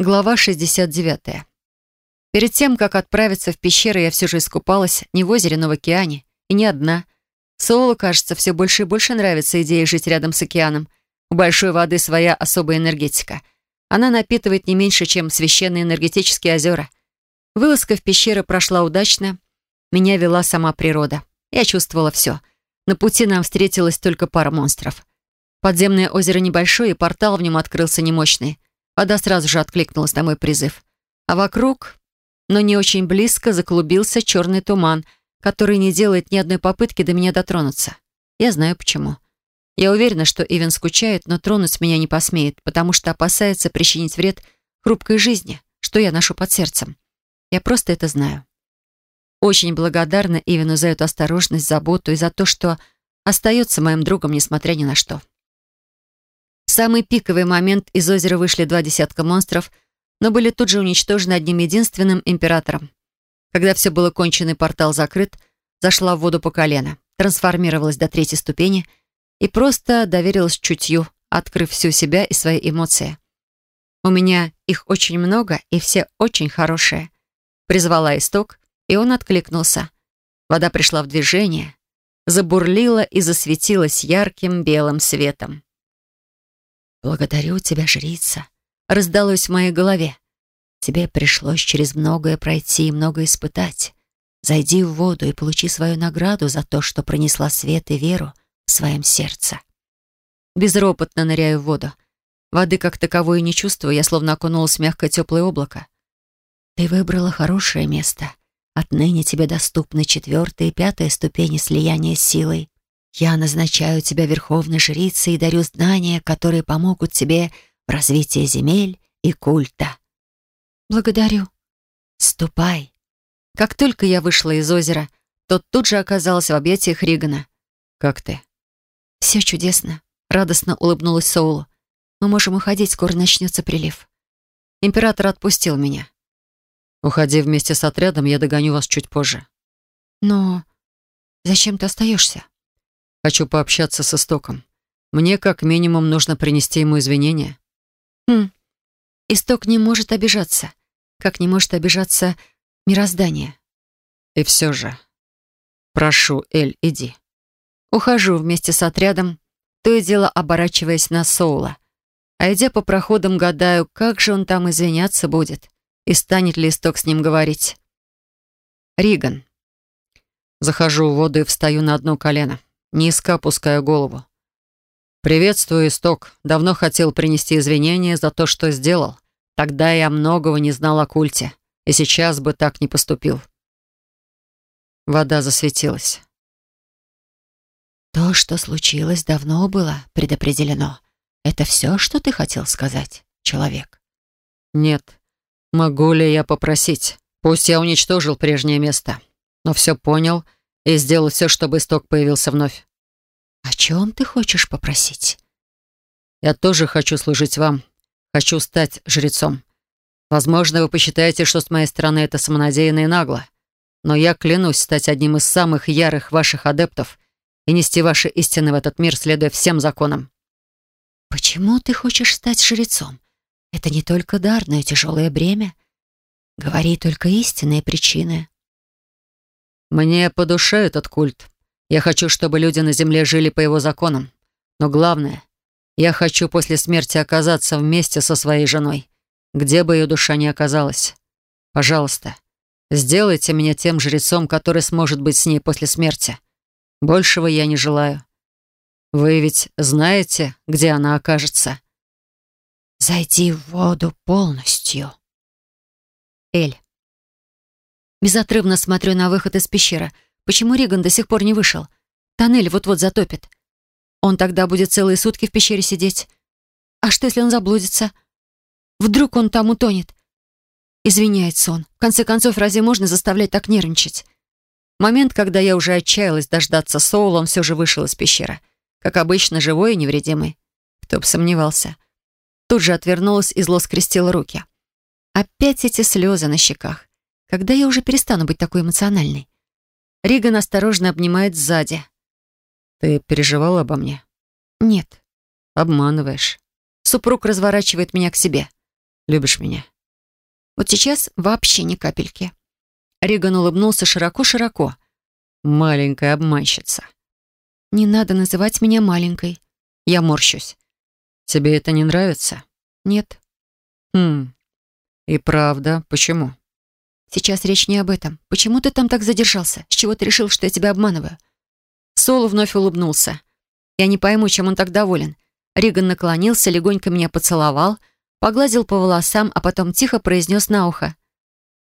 Глава 69. Перед тем, как отправиться в пещеру, я все же искупалась не в озере, но в океане. И не одна. Соло, кажется, все больше и больше нравится идея жить рядом с океаном. У большой воды своя особая энергетика. Она напитывает не меньше, чем священные энергетические озера. Вылазка в пещеры прошла удачно. Меня вела сама природа. Я чувствовала все. На пути нам встретилась только пара монстров. Подземное озеро небольшое, и портал в нем открылся немощный. Вода сразу же откликнулась на мой призыв. А вокруг, но не очень близко, заклубился черный туман, который не делает ни одной попытки до меня дотронуться. Я знаю почему. Я уверена, что Ивен скучает, но тронуть меня не посмеет, потому что опасается причинить вред хрупкой жизни, что я ношу под сердцем. Я просто это знаю. Очень благодарна Ивену за эту осторожность, заботу и за то, что остается моим другом, несмотря ни на что самый пиковый момент из озера вышли два десятка монстров, но были тут же уничтожены одним единственным императором. Когда все было кончено и портал закрыт, зашла в воду по колено, трансформировалась до третьей ступени и просто доверилась чутью, открыв всю себя и свои эмоции. У меня их очень много, и все очень хорошие. Призвала исток, и он откликнулся. Вода пришла в движение, забурлила и засветилась ярким белым светом. «Благодарю тебя, жрица», — раздалось в моей голове. «Тебе пришлось через многое пройти и многое испытать. Зайди в воду и получи свою награду за то, что пронесла свет и веру в своем сердце». Безропотно ныряю в воду. Воды как таковой не чувствую, я словно окунулась в мягкое теплое облако. «Ты выбрала хорошее место. Отныне тебе доступны четвертая и пятая ступени слияния с силой. Я назначаю тебя верховной жрицей и дарю знания, которые помогут тебе в развитии земель и культа. Благодарю. Ступай. Как только я вышла из озера, тот тут же оказался в объятиях Ригана. Как ты? Все чудесно. Радостно улыбнулась Соулу. Мы можем уходить, скоро начнется прилив. Император отпустил меня. Уходи вместе с отрядом, я догоню вас чуть позже. Но зачем ты остаешься? Хочу пообщаться с Истоком. Мне как минимум нужно принести ему извинения. Хм. Исток не может обижаться, как не может обижаться мироздание. И все же. Прошу, Эль, иди. Ухожу вместе с отрядом, то и дело оборачиваясь на Соула. А идя по проходам, гадаю, как же он там извиняться будет, и станет ли Исток с ним говорить. Риган. Захожу в воду и встаю на одно колено низко опуская голову. «Приветствую, Исток. Давно хотел принести извинения за то, что сделал. Тогда я многого не знал о культе, и сейчас бы так не поступил». Вода засветилась. «То, что случилось, давно было предопределено. Это все, что ты хотел сказать, человек?» «Нет. Могу ли я попросить? Пусть я уничтожил прежнее место, но все понял — и сделал все, чтобы исток появился вновь. «О чем ты хочешь попросить?» «Я тоже хочу служить вам. Хочу стать жрецом. Возможно, вы посчитаете, что с моей стороны это самонадеянно и нагло. Но я клянусь стать одним из самых ярых ваших адептов и нести ваши истины в этот мир, следуя всем законам». «Почему ты хочешь стать жрецом? Это не только дар, но и тяжелое бремя. Говори только истинные причины». Мне по душе этот культ. Я хочу, чтобы люди на земле жили по его законам. Но главное, я хочу после смерти оказаться вместе со своей женой, где бы ее душа ни оказалась. Пожалуйста, сделайте меня тем жрецом, который сможет быть с ней после смерти. Большего я не желаю. Вы ведь знаете, где она окажется?» «Зайди в воду полностью». Эль. Безотрывно смотрю на выход из пещеры. Почему Риган до сих пор не вышел? Тоннель вот-вот затопит. Он тогда будет целые сутки в пещере сидеть. А что, если он заблудится? Вдруг он там утонет? Извиняется он. В конце концов, разве можно заставлять так нервничать? Момент, когда я уже отчаялась дождаться Соула, он все же вышел из пещеры. Как обычно, живой и невредимый. Кто бы сомневался. Тут же отвернулась и зло скрестила руки. Опять эти слезы на щеках. Когда я уже перестану быть такой эмоциональной? Риган осторожно обнимает сзади. «Ты переживала обо мне?» «Нет». «Обманываешь». Супруг разворачивает меня к себе. Любишь меня? Вот сейчас вообще ни капельки. Риган улыбнулся широко-широко. Маленькая обманщица. Не надо называть меня маленькой. Я морщусь. Тебе это не нравится? Нет. Хм. И правда, почему? Сейчас речь не об этом. Почему ты там так задержался? С чего ты решил, что я тебя обманываю? Соло вновь улыбнулся. Я не пойму, чем он так доволен. Риган наклонился, легонько меня поцеловал, погладил по волосам, а потом тихо произнес на ухо.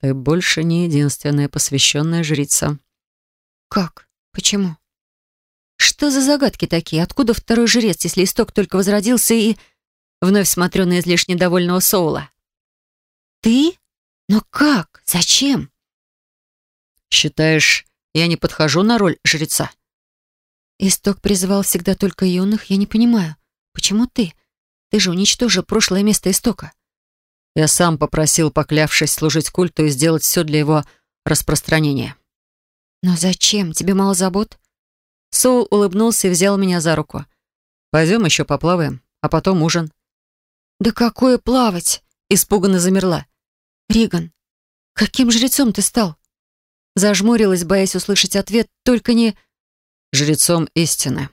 «Ты больше не единственная посвященная жрица». «Как? Почему?» «Что за загадки такие? Откуда второй жрец, если исток только возродился и...» Вновь смотрю на излишне довольного Соула. «Ты? Но как? Зачем?» «Считаешь, я не подхожу на роль жреца?» «Исток призывал всегда только юных, я не понимаю. Почему ты? Ты же уничтожил прошлое место Истока». Я сам попросил, поклявшись служить культу и сделать все для его распространения. «Но зачем? Тебе мало забот?» Соул улыбнулся и взял меня за руку. «Пойдем еще поплаваем, а потом ужин». «Да какое плавать?» Испуганно замерла. «Риган, каким жрецом ты стал?» Зажмурилась, боясь услышать ответ, только не... «Жрецом истины».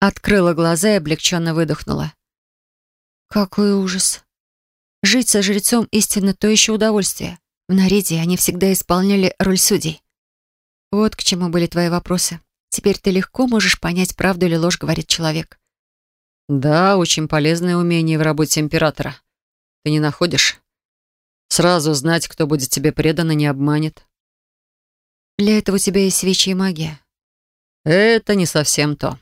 Открыла глаза и облегченно выдохнула. «Какой ужас!» Жить со жрецом истины — то еще удовольствие. В Нариде они всегда исполняли роль судей. Вот к чему были твои вопросы. Теперь ты легко можешь понять, правду или ложь говорит человек. Да, очень полезное умение в работе императора. Ты не находишь? Сразу знать, кто будет тебе предан и не обманет. Для этого у тебя есть свечи и магия. Это не совсем то.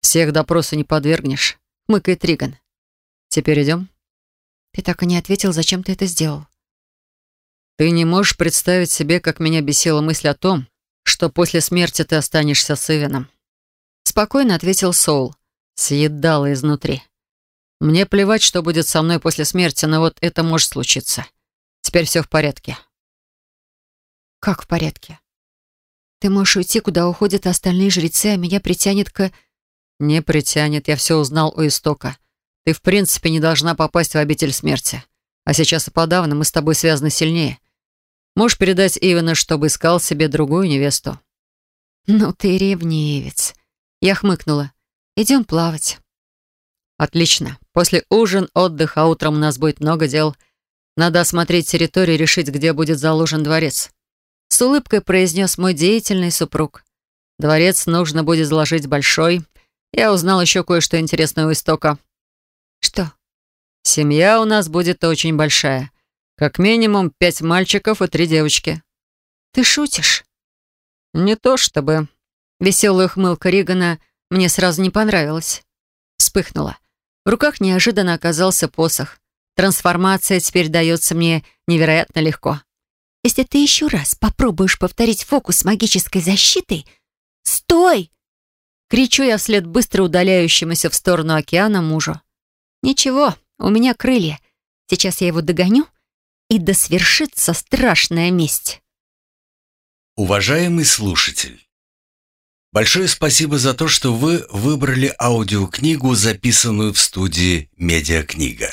Всех допросу не подвергнешь, хмыкает Риган. Теперь идем? Ты так и не ответил, зачем ты это сделал. Ты не можешь представить себе, как меня бесила мысль о том, что после смерти ты останешься с Ивеном. Спокойно ответил Соул. Съедала изнутри. Мне плевать, что будет со мной после смерти, но вот это может случиться. Теперь все в порядке. Как в порядке? Ты можешь уйти, куда уходят остальные жрецы, а меня притянет к... Не притянет, я все узнал у истока. Ты в принципе не должна попасть в обитель смерти. А сейчас и подавно мы с тобой связаны сильнее. Можешь передать Ивана, чтобы искал себе другую невесту. Ну ты ревнивец. Я хмыкнула. Идем плавать. Отлично. После ужин, отдых, а утром у нас будет много дел. Надо осмотреть территорию и решить, где будет заложен дворец. С улыбкой произнес мой деятельный супруг. Дворец нужно будет заложить большой. Я узнал еще кое-что интересное у истока. Что? Семья у нас будет очень большая. Как минимум пять мальчиков и три девочки. Ты шутишь? Не то чтобы. Веселая ухмылка Ригана мне сразу не понравилась. Вспыхнула. В руках неожиданно оказался посох. Трансформация теперь дается мне невероятно легко. Если ты еще раз попробуешь повторить фокус магической защитой... Стой! Кричу я вслед быстро удаляющемуся в сторону океана мужу. «Ничего, у меня крылья. Сейчас я его догоню, и да свершится страшная месть». Уважаемый слушатель, большое спасибо за то, что вы выбрали аудиокнигу, записанную в студии «Медиакнига».